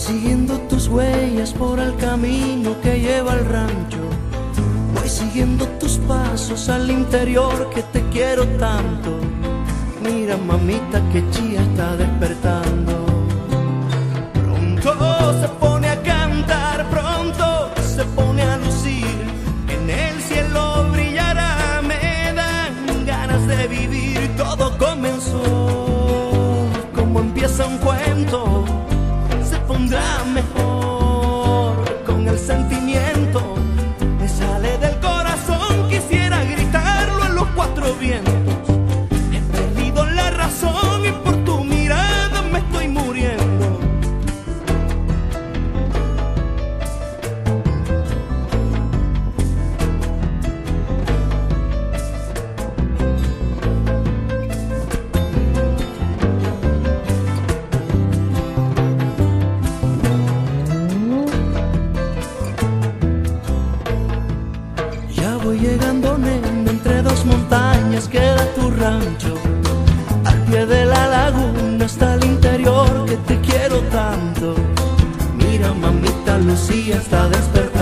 siguiendo tus huellas por el camino que lleva al rancho. Voy siguiendo tus pasos al interior que te quiero tanto. Mira mamita que chía está despertada. Entre dos montañas queda tu rancho. Al pie de la laguna está el interior que te quiero tanto. Mira, mamita Lucía está despertando.